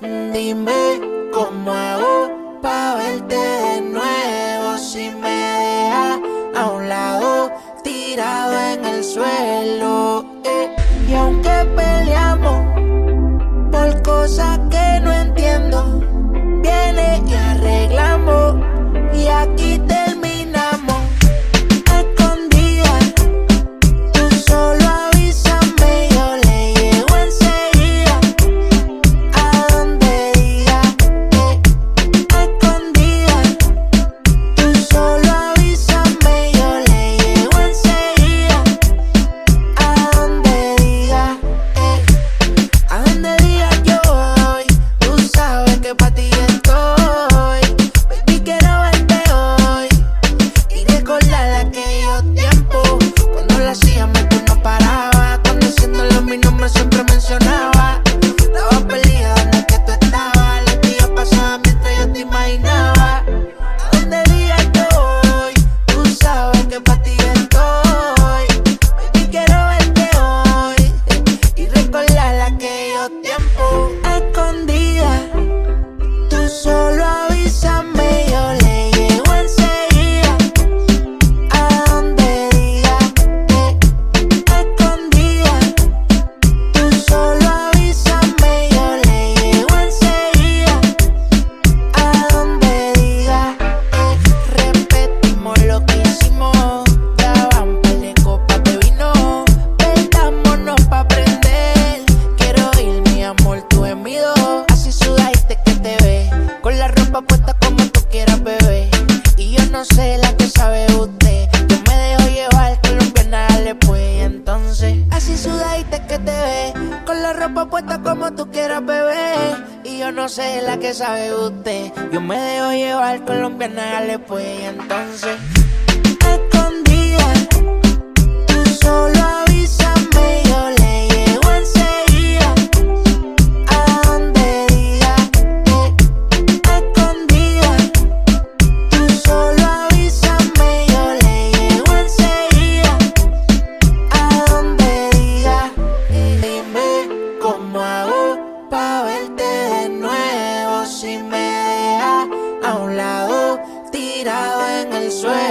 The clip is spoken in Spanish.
Dime cómo hago para verte de nuevo si me dejas a un lado tirado en el suelo. Eh. Y aunque peleamos por cosas que no que te ve. Con la ropa puesta como tú quieras, bebé. Y yo no sé la que sabe usted. Yo me dejo llevar colombiana, le pues entonces. Escondida. tirado en el suelo.